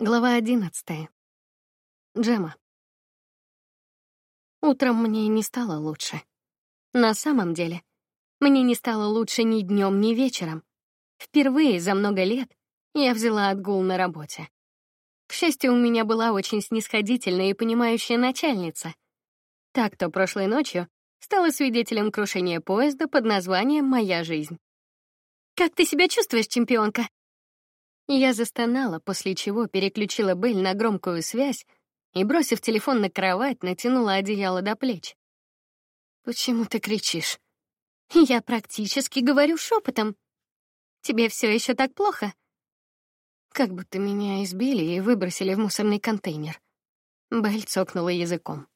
Глава одиннадцатая. Джема. Утром мне не стало лучше. На самом деле, мне не стало лучше ни днем, ни вечером. Впервые за много лет я взяла отгул на работе. К счастью, у меня была очень снисходительная и понимающая начальница. Так, то прошлой ночью стала свидетелем крушения поезда под названием «Моя жизнь». «Как ты себя чувствуешь, чемпионка?» Я застонала, после чего переключила Белль на громкую связь и, бросив телефон на кровать, натянула одеяло до плеч. «Почему ты кричишь?» «Я практически говорю шепотом. Тебе все еще так плохо?» Как будто меня избили и выбросили в мусорный контейнер. Белль цокнула языком.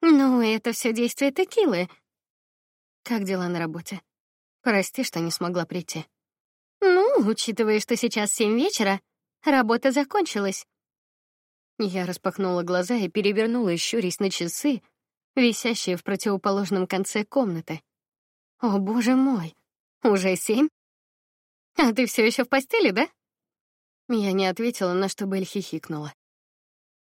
«Ну, это все действие текилы». «Как дела на работе?» «Прости, что не смогла прийти». Ну, учитывая, что сейчас семь вечера, работа закончилась. Я распахнула глаза и перевернула, щурясь на часы, висящие в противоположном конце комнаты. О, боже мой, уже семь? А ты все еще в постели, да? Я не ответила, на что Белль хихикнула.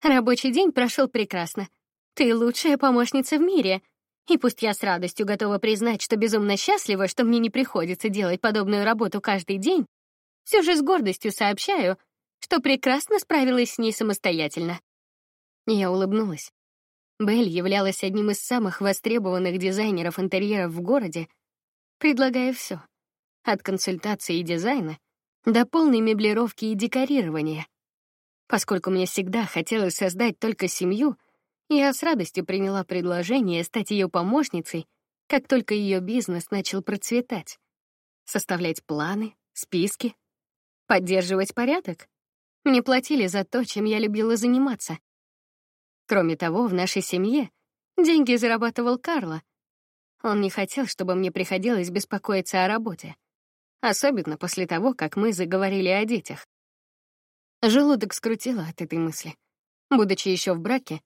Рабочий день прошел прекрасно. Ты лучшая помощница в мире. И пусть я с радостью готова признать, что безумно счастлива, что мне не приходится делать подобную работу каждый день, все же с гордостью сообщаю, что прекрасно справилась с ней самостоятельно. Я улыбнулась. Белль являлась одним из самых востребованных дизайнеров интерьеров в городе, предлагая все, от консультации и дизайна до полной меблировки и декорирования. Поскольку мне всегда хотелось создать только семью, я с радостью приняла предложение стать ее помощницей, как только ее бизнес начал процветать. Составлять планы, списки, поддерживать порядок. Мне платили за то, чем я любила заниматься. Кроме того, в нашей семье деньги зарабатывал Карло. Он не хотел, чтобы мне приходилось беспокоиться о работе. Особенно после того, как мы заговорили о детях. Желудок скрутило от этой мысли. Будучи еще в браке,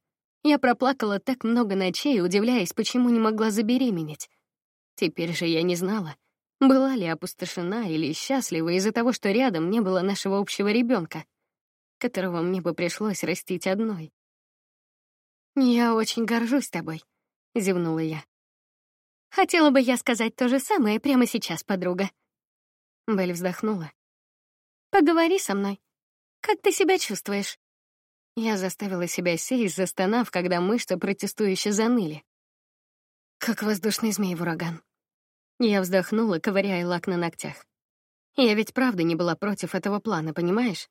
я проплакала так много ночей, удивляясь, почему не могла забеременеть. Теперь же я не знала, была ли опустошена или счастлива из-за того, что рядом не было нашего общего ребенка, которого мне бы пришлось растить одной. «Я очень горжусь тобой», — зевнула я. «Хотела бы я сказать то же самое прямо сейчас, подруга». Белль вздохнула. «Поговори со мной. Как ты себя чувствуешь?» Я заставила себя сесть, застонав, когда мышцы протестующе заныли. Как воздушный змей в ураган. Я вздохнула, ковыряя лак на ногтях. Я ведь правда не была против этого плана, понимаешь?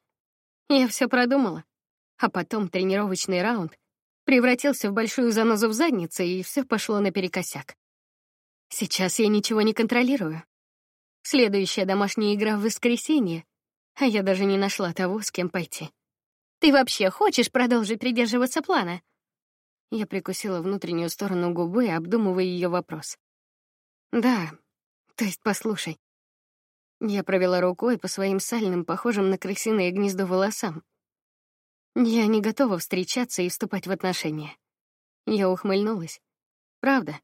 Я все продумала. А потом тренировочный раунд превратился в большую занозу в заднице, и все пошло наперекосяк. Сейчас я ничего не контролирую. Следующая домашняя игра в воскресенье, а я даже не нашла того, с кем пойти. Ты вообще хочешь продолжить придерживаться плана? Я прикусила внутреннюю сторону губы, обдумывая ее вопрос. Да, то есть послушай. Я провела рукой по своим сальным, похожим на крысиное гнездо волосам. Я не готова встречаться и вступать в отношения. Я ухмыльнулась. Правда.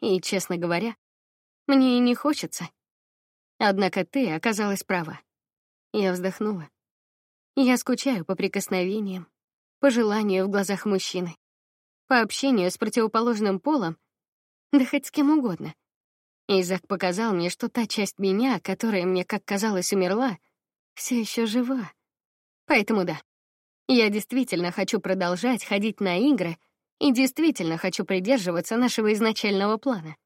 И, честно говоря, мне и не хочется. Однако ты оказалась права. Я вздохнула. Я скучаю по прикосновениям, по желанию в глазах мужчины, по общению с противоположным полом, да хоть с кем угодно. Изак показал мне, что та часть меня, которая мне, как казалось, умерла, все еще жива. Поэтому да, я действительно хочу продолжать ходить на игры и действительно хочу придерживаться нашего изначального плана.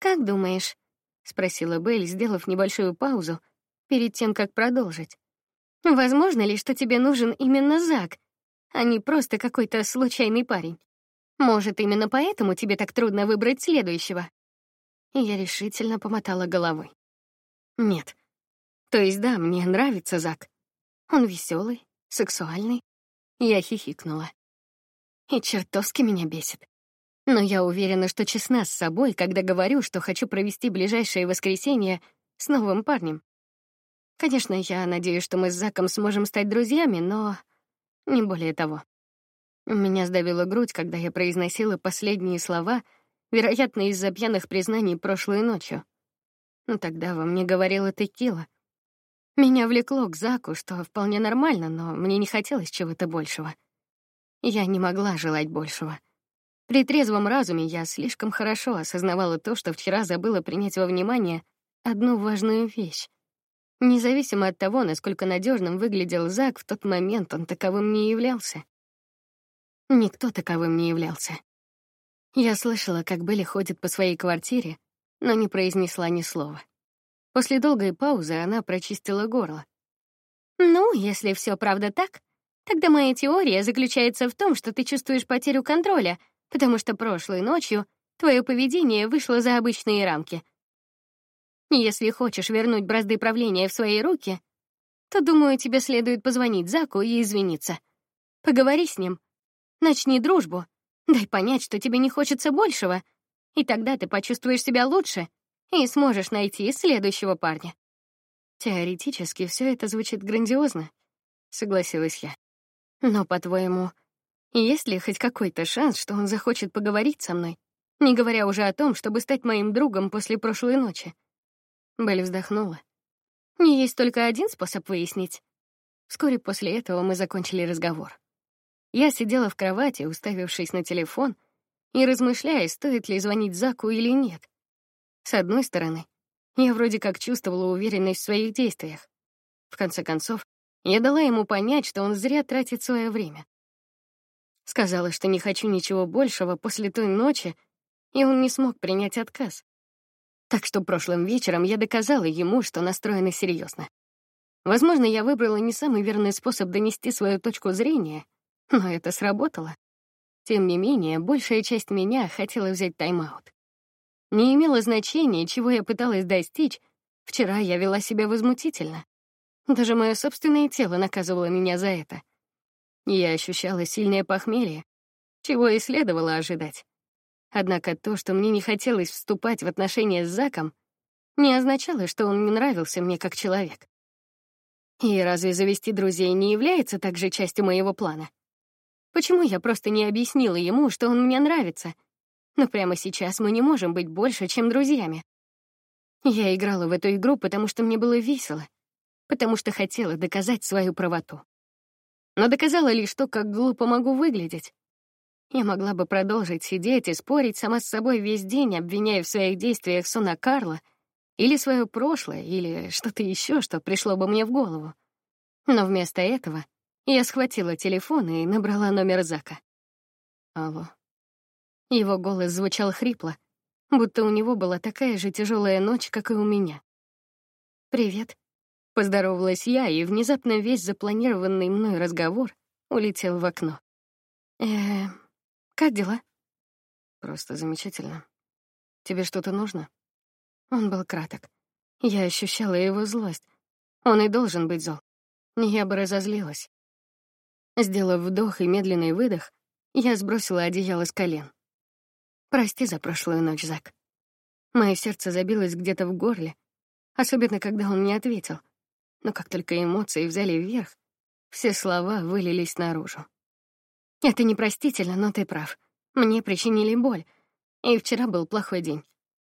«Как думаешь?» — спросила Белль, сделав небольшую паузу перед тем, как продолжить. Возможно ли, что тебе нужен именно Зак, а не просто какой-то случайный парень? Может, именно поэтому тебе так трудно выбрать следующего? Я решительно помотала головой. Нет. То есть да, мне нравится Зак. Он веселый, сексуальный. Я хихикнула. И чертовски меня бесит. Но я уверена, что честна с собой, когда говорю, что хочу провести ближайшее воскресенье с новым парнем. Конечно, я надеюсь, что мы с Заком сможем стать друзьями, но не более того. Меня сдавила грудь, когда я произносила последние слова, вероятно, из-за пьяных признаний прошлой ночью. Но тогда во мне говорила текила. Меня влекло к Заку, что вполне нормально, но мне не хотелось чего-то большего. Я не могла желать большего. При трезвом разуме я слишком хорошо осознавала то, что вчера забыла принять во внимание одну важную вещь. Независимо от того, насколько надежным выглядел Зак, в тот момент он таковым не являлся. Никто таковым не являлся. Я слышала, как Белли ходит по своей квартире, но не произнесла ни слова. После долгой паузы она прочистила горло. «Ну, если все правда так, тогда моя теория заключается в том, что ты чувствуешь потерю контроля, потому что прошлой ночью твое поведение вышло за обычные рамки. Если хочешь вернуть бразды правления в свои руки, то, думаю, тебе следует позвонить Заку и извиниться. Поговори с ним. Начни дружбу. Дай понять, что тебе не хочется большего, и тогда ты почувствуешь себя лучше и сможешь найти следующего парня. Теоретически все это звучит грандиозно, согласилась я. Но, по-твоему, есть ли хоть какой-то шанс, что он захочет поговорить со мной, не говоря уже о том, чтобы стать моим другом после прошлой ночи? Белли вздохнула. Не есть только один способ выяснить. Вскоре после этого мы закончили разговор. Я сидела в кровати, уставившись на телефон, и размышляя, стоит ли звонить Заку или нет. С одной стороны, я вроде как чувствовала уверенность в своих действиях. В конце концов, я дала ему понять, что он зря тратит свое время. Сказала, что не хочу ничего большего после той ночи, и он не смог принять отказ. Так что прошлым вечером я доказала ему, что настроена серьезно. Возможно, я выбрала не самый верный способ донести свою точку зрения, но это сработало. Тем не менее, большая часть меня хотела взять тайм-аут. Не имело значения, чего я пыталась достичь, вчера я вела себя возмутительно. Даже мое собственное тело наказывало меня за это. Я ощущала сильное похмелье, чего и следовало ожидать. Однако то, что мне не хотелось вступать в отношения с Заком, не означало, что он не нравился мне как человек. И разве завести друзей не является также частью моего плана? Почему я просто не объяснила ему, что он мне нравится? Но прямо сейчас мы не можем быть больше, чем друзьями. Я играла в эту игру, потому что мне было весело, потому что хотела доказать свою правоту. Но доказала лишь то, как глупо могу выглядеть, я могла бы продолжить сидеть и спорить сама с собой весь день, обвиняя в своих действиях Сона Карла или свое прошлое, или что-то еще, что пришло бы мне в голову. Но вместо этого я схватила телефон и набрала номер Зака. Алло. Его голос звучал хрипло, будто у него была такая же тяжелая ночь, как и у меня. «Привет», — поздоровалась я, и внезапно весь запланированный мной разговор улетел в окно. «Эм, как дела? Просто замечательно. Тебе что-то нужно? Он был краток. Я ощущала его злость. Он и должен быть зол. Я бы разозлилась. Сделав вдох и медленный выдох, я сбросила одеяло с колен. Прости за прошлую ночь, Зак. Мое сердце забилось где-то в горле, особенно когда он не ответил. Но как только эмоции взяли вверх, все слова вылились наружу. Это непростительно, но ты прав. Мне причинили боль. И вчера был плохой день.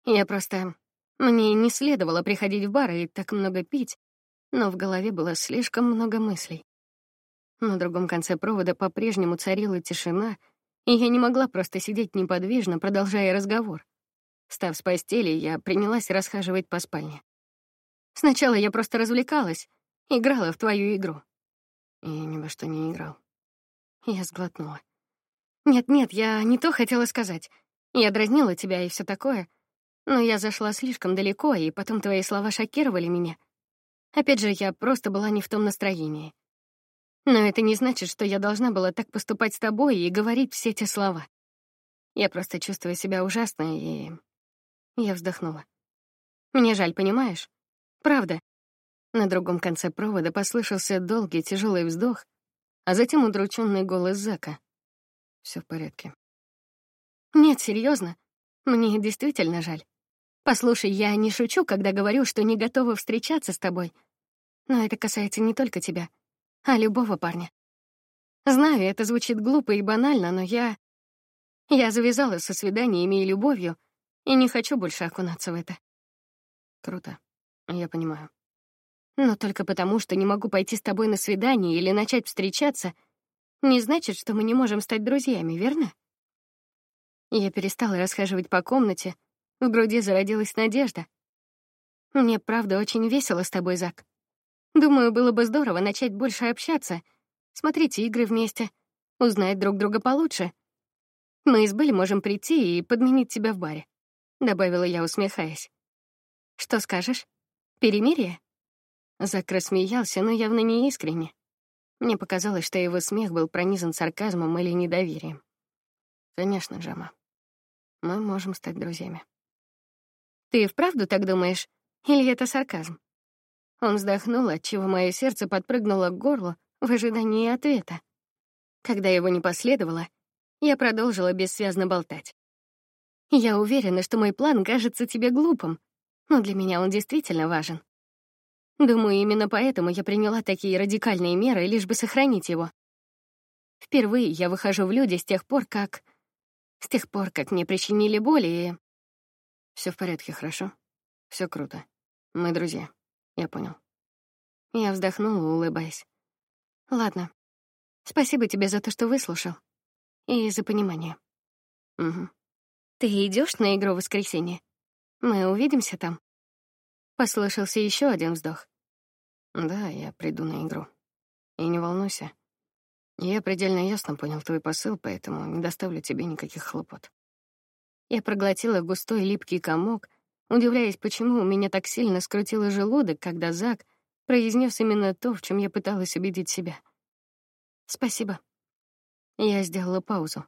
Я просто... Мне не следовало приходить в бар и так много пить, но в голове было слишком много мыслей. На другом конце провода по-прежнему царила тишина, и я не могла просто сидеть неподвижно, продолжая разговор. Встав с постели, я принялась расхаживать по спальне. Сначала я просто развлекалась, играла в твою игру. И ни во что не играл. Я сглотнула. Нет-нет, я не то хотела сказать. Я дразнила тебя и все такое. Но я зашла слишком далеко, и потом твои слова шокировали меня. Опять же, я просто была не в том настроении. Но это не значит, что я должна была так поступать с тобой и говорить все эти слова. Я просто чувствую себя ужасно, и... Я вздохнула. Мне жаль, понимаешь? Правда. На другом конце провода послышался долгий тяжелый вздох, а затем удрученный голос Зака. Все в порядке. Нет, серьезно. Мне действительно жаль. Послушай, я не шучу, когда говорю, что не готова встречаться с тобой. Но это касается не только тебя, а любого парня. Знаю, это звучит глупо и банально, но я... Я завязала со свиданиями и любовью, и не хочу больше окунаться в это. Круто. Я понимаю. Но только потому, что не могу пойти с тобой на свидание или начать встречаться, не значит, что мы не можем стать друзьями, верно? Я перестала расхаживать по комнате, в груди зародилась надежда. Мне, правда, очень весело с тобой, Зак. Думаю, было бы здорово начать больше общаться, смотреть игры вместе, узнать друг друга получше. Мы с Белль можем прийти и подменить тебя в баре, добавила я, усмехаясь. Что скажешь? Перемирие? Зак рассмеялся, но явно не искренне. Мне показалось, что его смех был пронизан сарказмом или недоверием. Конечно, Джама. Мы можем стать друзьями. Ты вправду так думаешь? Или это сарказм? Он вздохнул, отчего мое сердце подпрыгнуло к горлу в ожидании ответа. Когда его не последовало, я продолжила бессвязно болтать. Я уверена, что мой план кажется тебе глупым, но для меня он действительно важен. Думаю, именно поэтому я приняла такие радикальные меры, лишь бы сохранить его. Впервые я выхожу в люди с тех пор, как... С тех пор, как мне причинили боль, и... Все в порядке, хорошо? Все круто. Мы друзья. Я понял. Я вздохнула, улыбаясь. Ладно. Спасибо тебе за то, что выслушал. И за понимание. Угу. Ты идешь на игру в воскресенье? Мы увидимся там. Послышался еще один вздох. Да, я приду на игру. И не волнуйся. Я предельно ясно понял твой посыл, поэтому не доставлю тебе никаких хлопот. Я проглотила густой липкий комок, удивляясь, почему у меня так сильно скрутило желудок, когда Зак произнес именно то, в чем я пыталась убедить себя. Спасибо. Я сделала паузу.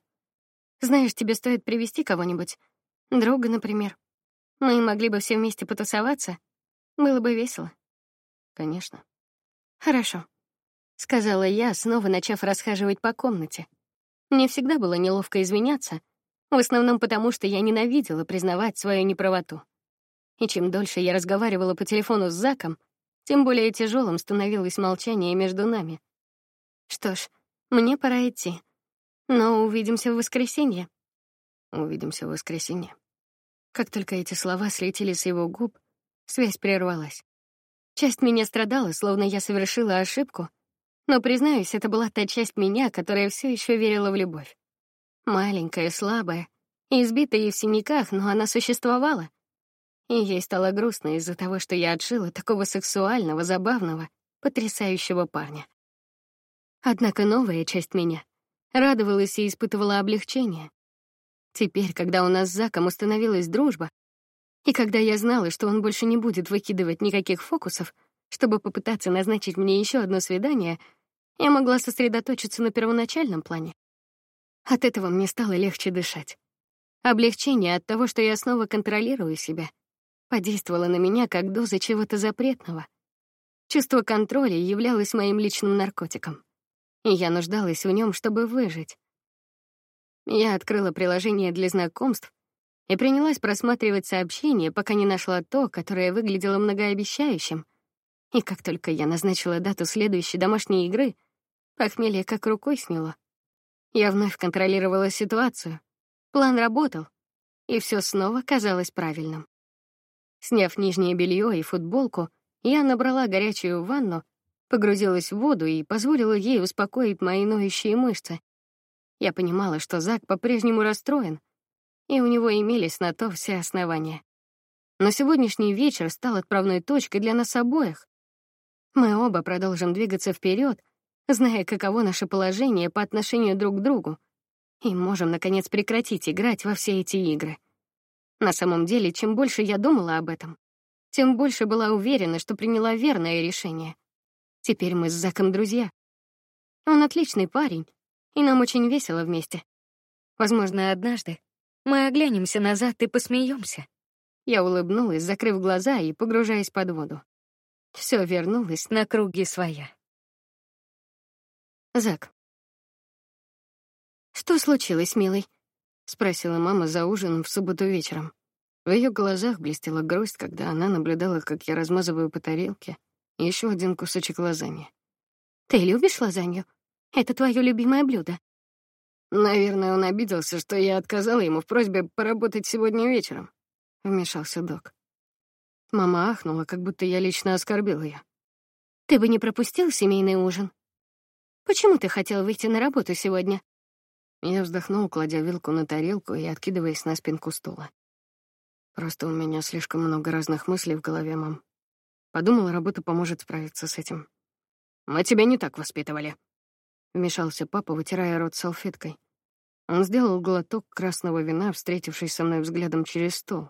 Знаешь, тебе стоит привести кого-нибудь, друга, например. Мы могли бы все вместе потусоваться. Было бы весело. Конечно. Хорошо, сказала я, снова начав расхаживать по комнате. Мне всегда было неловко извиняться, в основном потому, что я ненавидела признавать свою неправоту. И чем дольше я разговаривала по телефону с Заком, тем более тяжелым становилось молчание между нами. Что ж, мне пора идти. Но увидимся в воскресенье. Увидимся в воскресенье. Как только эти слова слетели с его губ, связь прервалась. Часть меня страдала, словно я совершила ошибку, но, признаюсь, это была та часть меня, которая все еще верила в любовь. Маленькая, слабая, избитая и в синяках, но она существовала. И ей стало грустно из-за того, что я отшила такого сексуального, забавного, потрясающего парня. Однако новая часть меня радовалась и испытывала облегчение. Теперь, когда у нас с Заком установилась дружба, и когда я знала, что он больше не будет выкидывать никаких фокусов, чтобы попытаться назначить мне еще одно свидание, я могла сосредоточиться на первоначальном плане. От этого мне стало легче дышать. Облегчение от того, что я снова контролирую себя, подействовало на меня как доза чего-то запретного. Чувство контроля являлось моим личным наркотиком, и я нуждалась в нем, чтобы выжить. Я открыла приложение для знакомств и принялась просматривать сообщения, пока не нашла то, которое выглядело многообещающим. И как только я назначила дату следующей домашней игры, похмелье как рукой сняло. Я вновь контролировала ситуацию. План работал, и все снова казалось правильным. Сняв нижнее белье и футболку, я набрала горячую ванну, погрузилась в воду и позволила ей успокоить мои ноющие мышцы. Я понимала, что Зак по-прежнему расстроен, и у него имелись на то все основания. Но сегодняшний вечер стал отправной точкой для нас обоих. Мы оба продолжим двигаться вперед, зная, каково наше положение по отношению друг к другу, и можем, наконец, прекратить играть во все эти игры. На самом деле, чем больше я думала об этом, тем больше была уверена, что приняла верное решение. Теперь мы с Заком друзья. Он отличный парень, и нам очень весело вместе. Возможно, однажды мы оглянемся назад и посмеемся. Я улыбнулась, закрыв глаза и погружаясь под воду. Все вернулось на круги своя. Зак. Что случилось, милый? спросила мама за ужином в субботу вечером. В ее глазах блестела грусть, когда она наблюдала, как я размазываю по тарелке еще один кусочек лазаньи. Ты любишь лазанью? Это твое любимое блюдо. Наверное, он обиделся, что я отказала ему в просьбе поработать сегодня вечером. Вмешался док. Мама ахнула, как будто я лично оскорбил ее. Ты бы не пропустил семейный ужин? Почему ты хотел выйти на работу сегодня? Я вздохнул, кладя вилку на тарелку и откидываясь на спинку стула. Просто у меня слишком много разных мыслей в голове, мам. Подумала, работа поможет справиться с этим. Мы тебя не так воспитывали. Вмешался папа, вытирая рот салфеткой. Он сделал глоток красного вина, встретившись со мной взглядом через стол.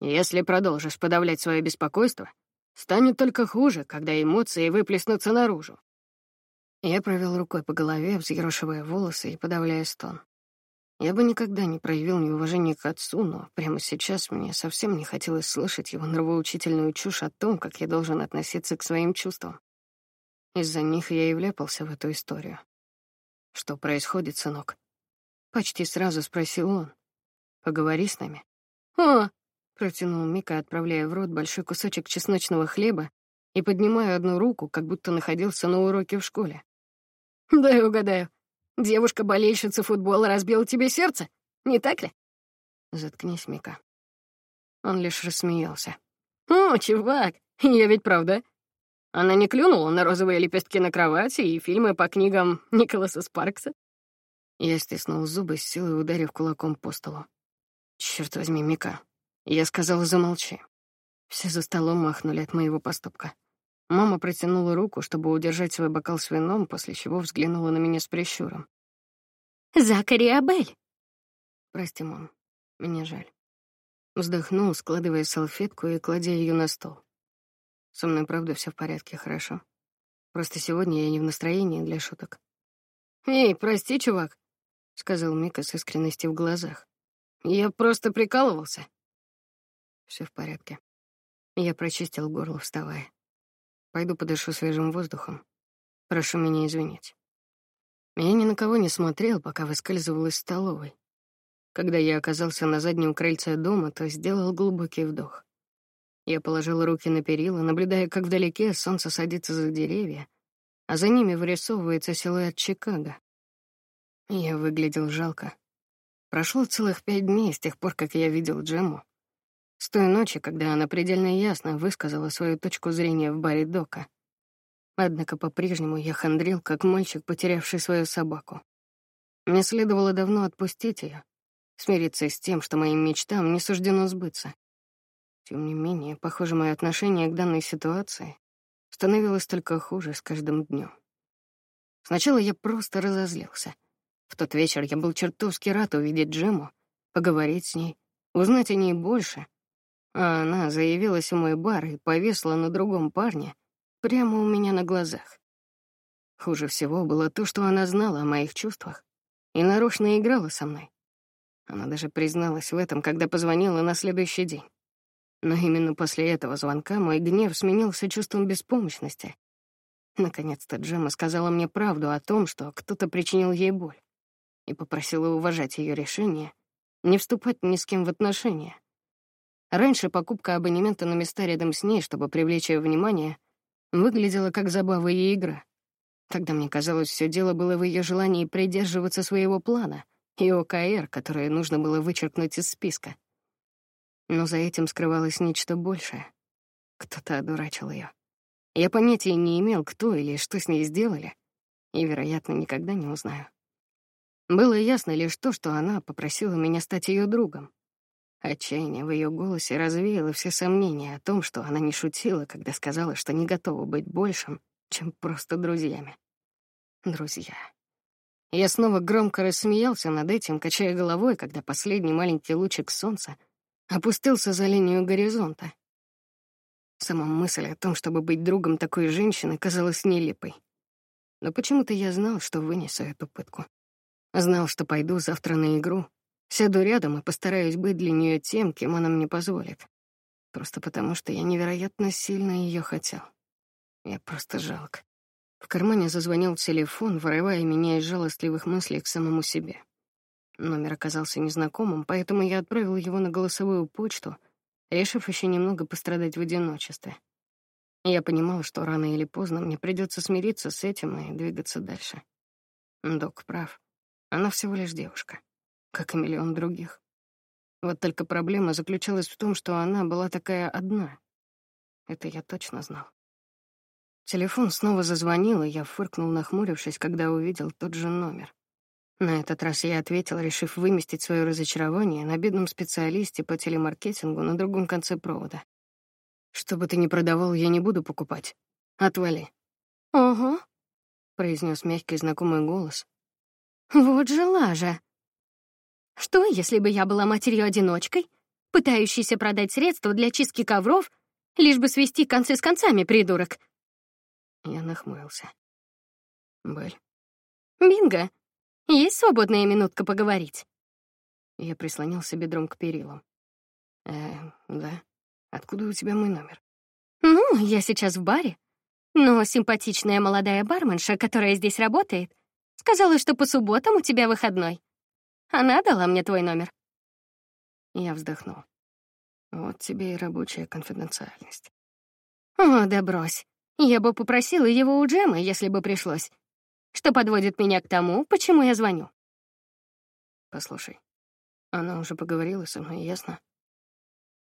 Если продолжишь подавлять свое беспокойство, станет только хуже, когда эмоции выплеснутся наружу. Я провел рукой по голове, взъерошивая волосы и подавляя стон. Я бы никогда не проявил неуважения к отцу, но прямо сейчас мне совсем не хотелось слышать его нравоучительную чушь о том, как я должен относиться к своим чувствам. Из-за них я и вляпался в эту историю. «Что происходит, сынок?» Почти сразу спросил он. «Поговори с нами». «О!» — протянул Мика, отправляя в рот большой кусочек чесночного хлеба и поднимая одну руку, как будто находился на уроке в школе. «Дай угадаю. Девушка-болельщица футбола разбила тебе сердце, не так ли?» «Заткнись, Мика». Он лишь рассмеялся. «О, чувак, я ведь правда она не клюнула на розовые лепестки на кровати и фильмы по книгам Николаса Спаркса? Я стиснул зубы, с силой ударив кулаком по столу. Черт возьми, Мика. Я сказал, замолчи. Все за столом махнули от моего поступка. Мама протянула руку, чтобы удержать свой бокал с вином, после чего взглянула на меня с прищуром. «Закари Абель!» «Прости, мам, мне жаль». Вздохнул, складывая салфетку и кладя ее на стол. Со мной, правда, все в порядке, хорошо. Просто сегодня я не в настроении для шуток. «Эй, прости, чувак», — сказал Мика с искренностью в глазах. «Я просто прикалывался». Все в порядке. Я прочистил горло, вставая. Пойду подышу свежим воздухом. Прошу меня извинить. Я ни на кого не смотрел, пока выскальзывал из столовой. Когда я оказался на заднем крыльце дома, то сделал глубокий вдох. Я положила руки на перила, наблюдая, как вдалеке солнце садится за деревья, а за ними вырисовывается силуэт Чикаго. Я выглядел жалко. Прошло целых пять дней с тех пор, как я видел Джему. С той ночи, когда она предельно ясно высказала свою точку зрения в баре Дока. Однако по-прежнему я хандрил, как мальчик, потерявший свою собаку. Мне следовало давно отпустить ее, смириться с тем, что моим мечтам не суждено сбыться. Тем не менее, похоже, мое отношение к данной ситуации становилось только хуже с каждым днем. Сначала я просто разозлился. В тот вечер я был чертовски рад увидеть Джему, поговорить с ней, узнать о ней больше. А она заявилась в мой бар и повесла на другом парне прямо у меня на глазах. Хуже всего было то, что она знала о моих чувствах и нарочно играла со мной. Она даже призналась в этом, когда позвонила на следующий день. Но именно после этого звонка мой гнев сменился чувством беспомощности. Наконец-то Джема сказала мне правду о том, что кто-то причинил ей боль, и попросила уважать ее решение, не вступать ни с кем в отношения. Раньше покупка абонемента на места рядом с ней, чтобы привлечь ее внимание, выглядела как забава и игра. Тогда мне казалось, все дело было в ее желании придерживаться своего плана и ОКР, которое нужно было вычеркнуть из списка. Но за этим скрывалось нечто большее. Кто-то одурачил ее. Я понятия не имел, кто или что с ней сделали, и, вероятно, никогда не узнаю. Было ясно лишь то, что она попросила меня стать ее другом. Отчаяние в ее голосе развеяло все сомнения о том, что она не шутила, когда сказала, что не готова быть большим, чем просто друзьями. Друзья. Я снова громко рассмеялся над этим, качая головой, когда последний маленький лучик солнца опустился за линию горизонта. Сама мысль о том, чтобы быть другом такой женщины, казалась нелепой. Но почему-то я знал, что вынесу эту пытку. Знал, что пойду завтра на игру, сяду рядом и постараюсь быть для нее тем, кем она мне позволит. Просто потому, что я невероятно сильно ее хотел. Я просто жалок. В кармане зазвонил телефон, вырывая меня из жалостливых мыслей к самому себе. Номер оказался незнакомым, поэтому я отправил его на голосовую почту, решив еще немного пострадать в одиночестве. Я понимал, что рано или поздно мне придется смириться с этим и двигаться дальше. Док прав. Она всего лишь девушка, как и миллион других. Вот только проблема заключалась в том, что она была такая одна. Это я точно знал. Телефон снова зазвонил, и я фыркнул, нахмурившись, когда увидел тот же номер. На этот раз я ответил, решив выместить свое разочарование на бедном специалисте по телемаркетингу на другом конце провода. «Что бы ты ни продавал, я не буду покупать. Отвали». «Ого», — произнес мягкий знакомый голос. «Вот же лажа. Что, если бы я была матерью-одиночкой, пытающейся продать средства для чистки ковров, лишь бы свести концы с концами, придурок?» Я нахмурился. «Бель». «Бинго. Есть свободная минутка поговорить?» Я прислонился бедром к перилам. «Э, да. Откуда у тебя мой номер?» «Ну, я сейчас в баре. Но симпатичная молодая барменша, которая здесь работает, сказала, что по субботам у тебя выходной. Она дала мне твой номер». Я вздохнул. Вот тебе и рабочая конфиденциальность. О, да брось. Я бы попросила его у Джема, если бы пришлось. Что подводит меня к тому, почему я звоню. Послушай, она уже поговорила со мной, ясно?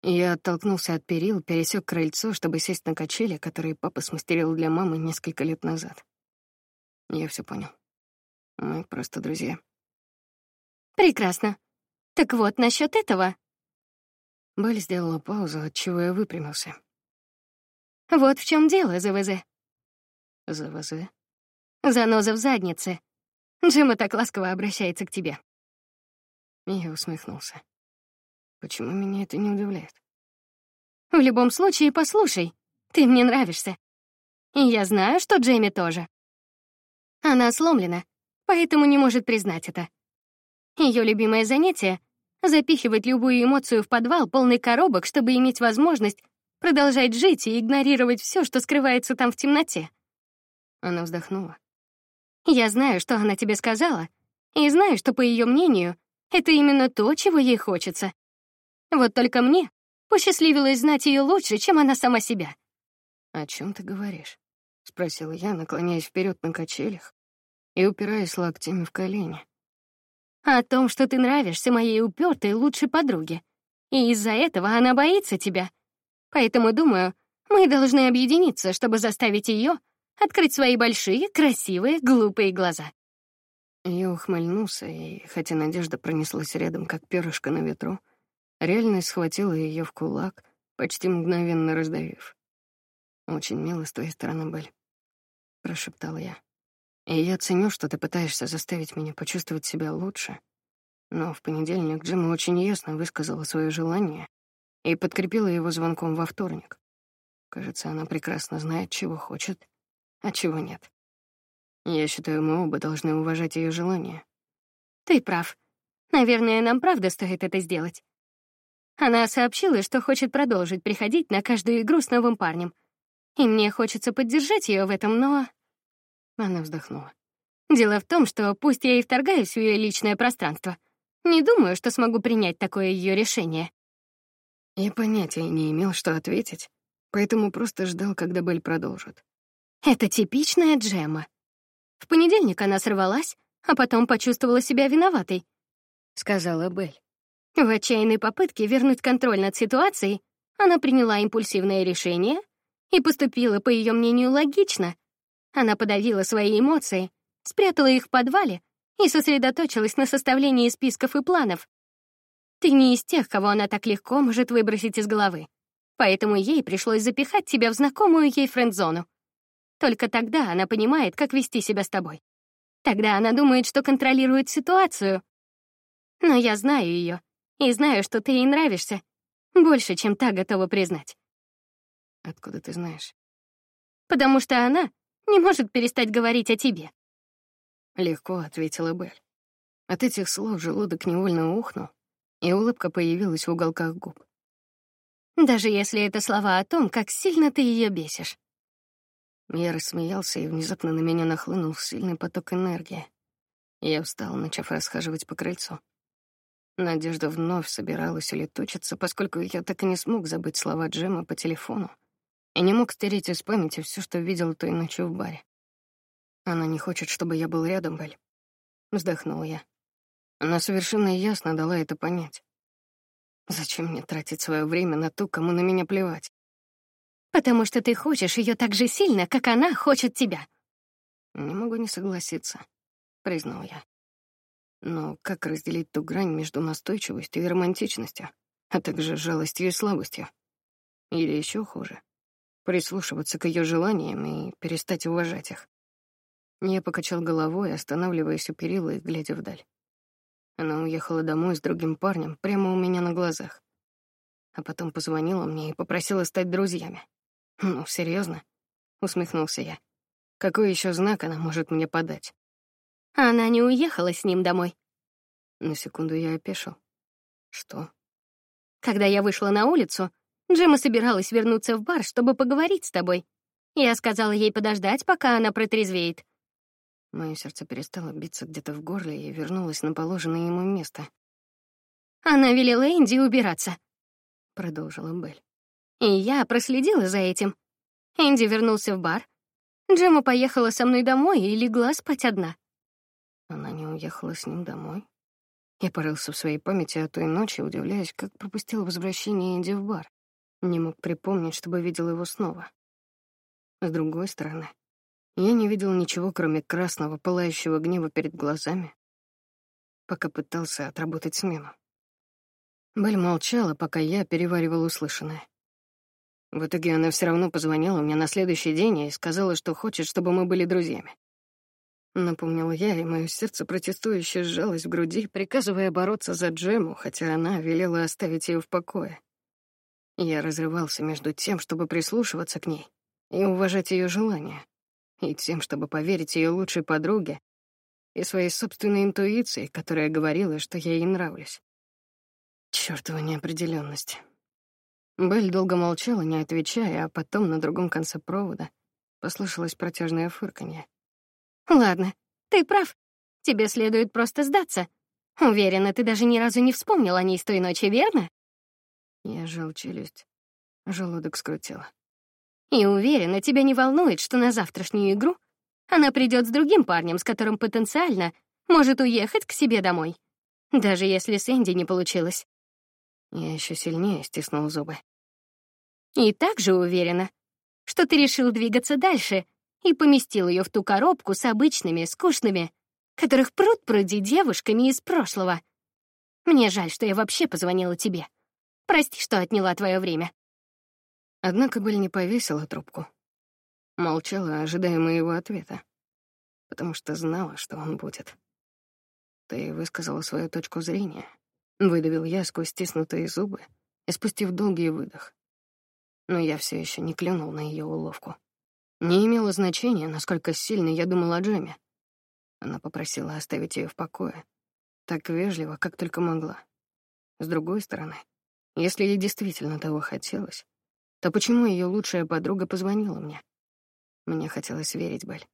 Я оттолкнулся от перил, пересек крыльцо, чтобы сесть на качели, которые папа смастерил для мамы несколько лет назад. Я все понял. Мы просто друзья. Прекрасно. Так вот, насчет этого. Белль сделала паузу, отчего я выпрямился. Вот в чем дело, ЗВЗ. ЗВЗ? Заноза в заднице. Джима так ласково обращается к тебе. Я усмехнулся. Почему меня это не удивляет? В любом случае, послушай, ты мне нравишься. И я знаю, что Джейми тоже. Она сломлена, поэтому не может признать это. Ее любимое занятие — запихивать любую эмоцию в подвал, полный коробок, чтобы иметь возможность продолжать жить и игнорировать все, что скрывается там в темноте. Она вздохнула. Я знаю, что она тебе сказала, и знаю, что, по ее мнению, это именно то, чего ей хочется. Вот только мне посчастливилось знать ее лучше, чем она сама себя. «О чем ты говоришь?» — спросила я, наклоняясь вперед на качелях и упираясь локтями в колени. «О том, что ты нравишься моей упертой лучшей подруге, и из-за этого она боится тебя. Поэтому, думаю, мы должны объединиться, чтобы заставить ее открыть свои большие, красивые, глупые глаза». Я ухмыльнулся, и, хотя надежда пронеслась рядом, как перышко на ветру, Реальность схватила ее в кулак, почти мгновенно раздавив. «Очень мило с твоей стороны, Белль», — прошептал я. «И я ценю, что ты пытаешься заставить меня почувствовать себя лучше. Но в понедельник Джима очень ясно высказала свое желание и подкрепила его звонком во вторник. Кажется, она прекрасно знает, чего хочет, а чего нет. Я считаю, мы оба должны уважать ее желание. Ты прав. Наверное, нам правда стоит это сделать. Она сообщила, что хочет продолжить приходить на каждую игру с новым парнем. И мне хочется поддержать ее в этом, но... Она вздохнула. Дело в том, что пусть я и вторгаюсь в ее личное пространство, не думаю, что смогу принять такое ее решение. Я понятия не имел, что ответить, поэтому просто ждал, когда Белль продолжит. Это типичная Джема. В понедельник она сорвалась, а потом почувствовала себя виноватой, — сказала Белль. В отчаянной попытке вернуть контроль над ситуацией она приняла импульсивное решение и поступила, по ее мнению, логично. Она подавила свои эмоции, спрятала их в подвале и сосредоточилась на составлении списков и планов. Ты не из тех, кого она так легко может выбросить из головы, поэтому ей пришлось запихать тебя в знакомую ей френд-зону. Только тогда она понимает, как вести себя с тобой. Тогда она думает, что контролирует ситуацию. Но я знаю ее и знаю, что ты ей нравишься. Больше, чем та готова признать. Откуда ты знаешь? Потому что она не может перестать говорить о тебе. Легко, ответила Белль. От этих слов желудок невольно ухнул, и улыбка появилась в уголках губ. Даже если это слова о том, как сильно ты ее бесишь. Я рассмеялся, и внезапно на меня нахлынул сильный поток энергии. Я встал, начав расхаживать по крыльцу. Надежда вновь собиралась улетучиться, поскольку я так и не смог забыть слова Джема по телефону и не мог стереть из памяти все, что видел той ночью в баре. Она не хочет, чтобы я был рядом, Бель. Вздохнул я. Она совершенно ясно дала это понять. Зачем мне тратить свое время на ту, кому на меня плевать? Потому что ты хочешь ее так же сильно, как она хочет тебя. Не могу не согласиться, признал я. Но как разделить ту грань между настойчивостью и романтичностью, а также жалостью и слабостью? Или еще хуже, прислушиваться к ее желаниям и перестать уважать их? Я покачал головой, останавливаясь у перила и глядя вдаль. Она уехала домой с другим парнем прямо у меня на глазах. А потом позвонила мне и попросила стать друзьями. Ну, серьезно? усмехнулся я. Какой еще знак она может мне подать? Она не уехала с ним домой. На секунду я опешил. Что? Когда я вышла на улицу, Джема собиралась вернуться в бар, чтобы поговорить с тобой. Я сказала ей подождать, пока она протрезвеет. Мое сердце перестало биться где-то в горле и вернулось на положенное ему место. Она велела Энди убираться, продолжила Белль. И я проследила за этим. Энди вернулся в бар. Джема поехала со мной домой и легла спать одна. Она не уехала с ним домой. Я порылся в своей памяти о той ночи, удивляясь, как пропустил возвращение Энди в бар. Не мог припомнить, чтобы видел его снова. С другой стороны, я не видел ничего, кроме красного, пылающего гнева перед глазами, пока пытался отработать смену. Бель молчала, пока я переваривал услышанное. В итоге она все равно позвонила мне на следующий день и сказала, что хочет, чтобы мы были друзьями. Напомнил я, и мое сердце протестующе сжалось в груди, приказывая бороться за Джему, хотя она велела оставить ее в покое. Я разрывался между тем, чтобы прислушиваться к ней и уважать ее желания, и тем, чтобы поверить ее лучшей подруге и своей собственной интуиции, которая говорила, что я ей нравлюсь. Чёртова неопределенность. Белль долго молчала, не отвечая, а потом на другом конце провода послышалось протяжное фырканье. Ладно, ты прав. Тебе следует просто сдаться. Уверена, ты даже ни разу не вспомнил о ней с той ночи, верно? Я сжал челюсть. Желудок скрутило. И уверена, тебя не волнует, что на завтрашнюю игру она придет с другим парнем, с которым потенциально может уехать к себе домой. Даже если с Энди не получилось. Я еще сильнее стиснул зубы. И также уверена, что ты решил двигаться дальше и поместил ее в ту коробку с обычными, скучными, которых пруд пруди девушками из прошлого. Мне жаль, что я вообще позвонила тебе. Прости, что отняла твое время. Однако Белль не повесила трубку. Молчала, ожидая моего ответа, потому что знала, что он будет. Ты высказала свою точку зрения. Выдавил я сквозь стиснутые зубы спустив долгий выдох. Но я все еще не клюнул на ее уловку. Не имело значения, насколько сильно я думал о Джеме. Она попросила оставить ее в покое. Так вежливо, как только могла. С другой стороны, если ей действительно того хотелось, то почему ее лучшая подруга позвонила мне? Мне хотелось верить Бель.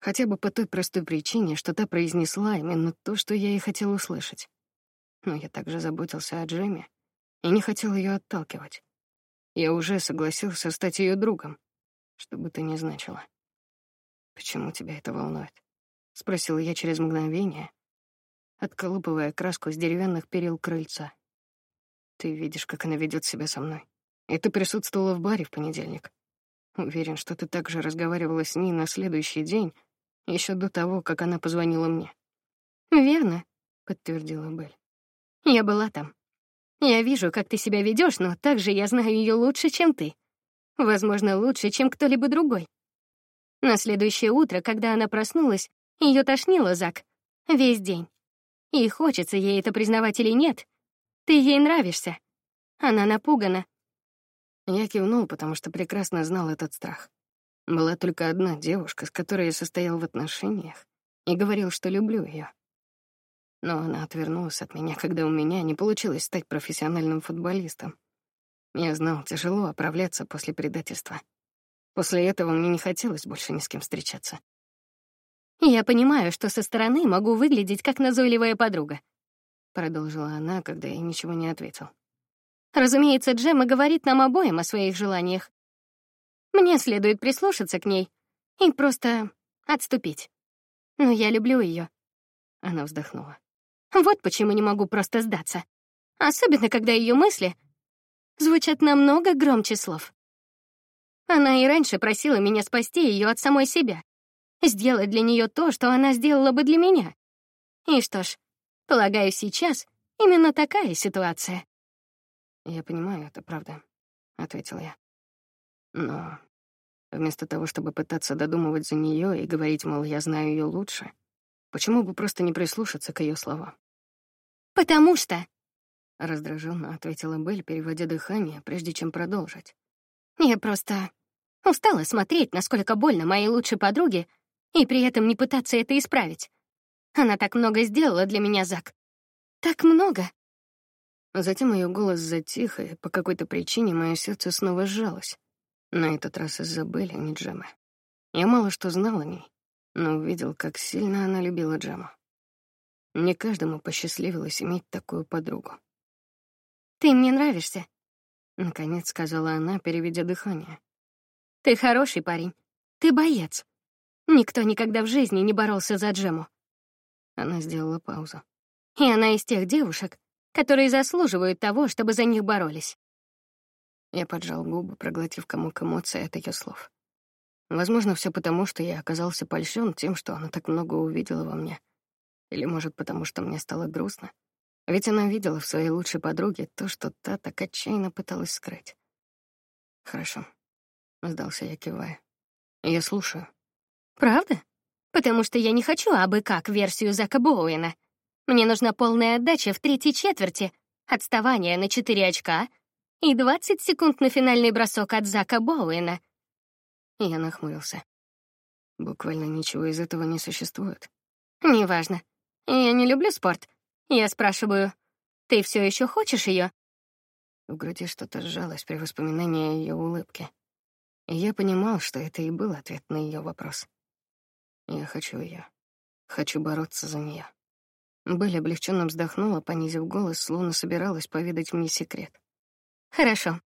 Хотя бы по той простой причине, что та произнесла именно то, что я и хотел услышать. Но я также заботился о Джеме и не хотел ее отталкивать. Я уже согласился стать ее другом, что бы то ни значило. «Почему тебя это волнует?» — спросил я через мгновение, отколупывая краску с деревянных перил крыльца. Ты видишь, как она ведет себя со мной. И ты присутствовала в баре в понедельник. Уверен, что ты также разговаривала с ней на следующий день, еще до того, как она позвонила мне. Верно, подтвердила Белль. Я была там. Я вижу, как ты себя ведешь, но также я знаю ее лучше, чем ты. Возможно, лучше, чем кто-либо другой. На следующее утро, когда она проснулась, ее тошнило, Зак, весь день. И хочется ей это признавать или нет, ты ей нравишься. Она напугана. Я кивнул, потому что прекрасно знал этот страх. Была только одна девушка, с которой я состоял в отношениях, и говорил, что люблю ее. Но она отвернулась от меня, когда у меня не получилось стать профессиональным футболистом. Я знал, тяжело оправляться после предательства. После этого мне не хотелось больше ни с кем встречаться. Я понимаю, что со стороны могу выглядеть как назойливая подруга, продолжила она, когда я ничего не ответил. Разумеется, Джема говорит нам обоим о своих желаниях. Мне следует прислушаться к ней и просто отступить. Но я люблю ее. Она вздохнула. Вот почему не могу просто сдаться. Особенно, когда ее мысли звучат намного громче слов. Она и раньше просила меня спасти ее от самой себя. Сделать для нее то, что она сделала бы для меня. И что ж, полагаю, сейчас именно такая ситуация. «Я понимаю, это правда», — ответил я. «Но вместо того, чтобы пытаться додумывать за нее и говорить, мол, я знаю ее лучше, почему бы просто не прислушаться к ее словам?» «Потому что...» — раздраженно ответила Белль, переводя дыхание, прежде чем продолжить. «Я просто устала смотреть, насколько больно моей лучшей подруге, и при этом не пытаться это исправить. Она так много сделала для меня, Зак. Так много. Затем ее голос затих, и по какой-то причине мое сердце снова сжалось. На этот раз из-за Белли, а не Джема. Я мало что знал о ней, но увидел, как сильно она любила Джему. Не каждому посчастливилось иметь такую подругу. «Ты мне нравишься», — наконец сказала она, переведя дыхание. «Ты хороший парень. Ты боец. Никто никогда в жизни не боролся за Джему». Она сделала паузу. «И она из тех девушек, которые заслуживают того, чтобы за них боролись. Я поджал губы, проглотив комок эмоций от ее слов. Возможно, все потому, что я оказался польщен тем, что она так много увидела во мне. Или, может, потому что мне стало грустно. Ведь она видела в своей лучшей подруге то, что та так отчаянно пыталась скрыть. «Хорошо», — сдался я, кивая. «Я слушаю». «Правда? Потому что я не хочу абы как версию Зака Боуэна. Мне нужна полная отдача в третьей четверти, отставание на 4 очка и 20 секунд на финальный бросок от Зака Боуэна. Я нахмурился. Буквально ничего из этого не существует. Неважно. Я не люблю спорт. Я спрашиваю, ты все еще хочешь ее? В груди что-то сжалось при воспоминании ее улыбке. И я понимал, что это и был ответ на ее вопрос. Я хочу ее. Хочу бороться за нее. Белль облегченно вздохнула, понизив голос, словно собиралась поведать мне секрет. «Хорошо.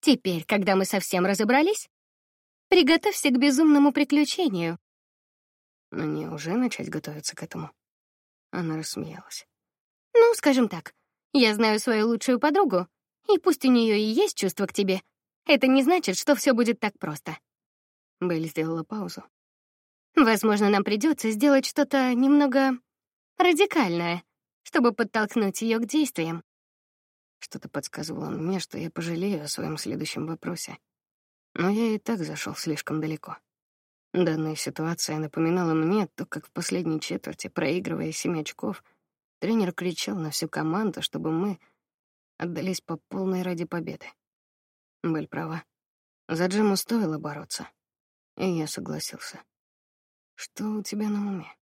Теперь, когда мы совсем разобрались, приготовься к безумному приключению». «Мне уже начать готовиться к этому?» Она рассмеялась. «Ну, скажем так, я знаю свою лучшую подругу, и пусть у нее и есть чувство к тебе, это не значит, что все будет так просто». Белль сделала паузу. «Возможно, нам придется сделать что-то немного радикальное, чтобы подтолкнуть ее к действиям. Что-то подсказывало мне, что я пожалею о своем следующем вопросе. Но я и так зашел слишком далеко. Данная ситуация напоминала мне то, как в последней четверти, проигрывая семь очков, тренер кричал на всю команду, чтобы мы отдались по полной ради победы. Бель права. За Джему стоило бороться. И я согласился. Что у тебя на уме?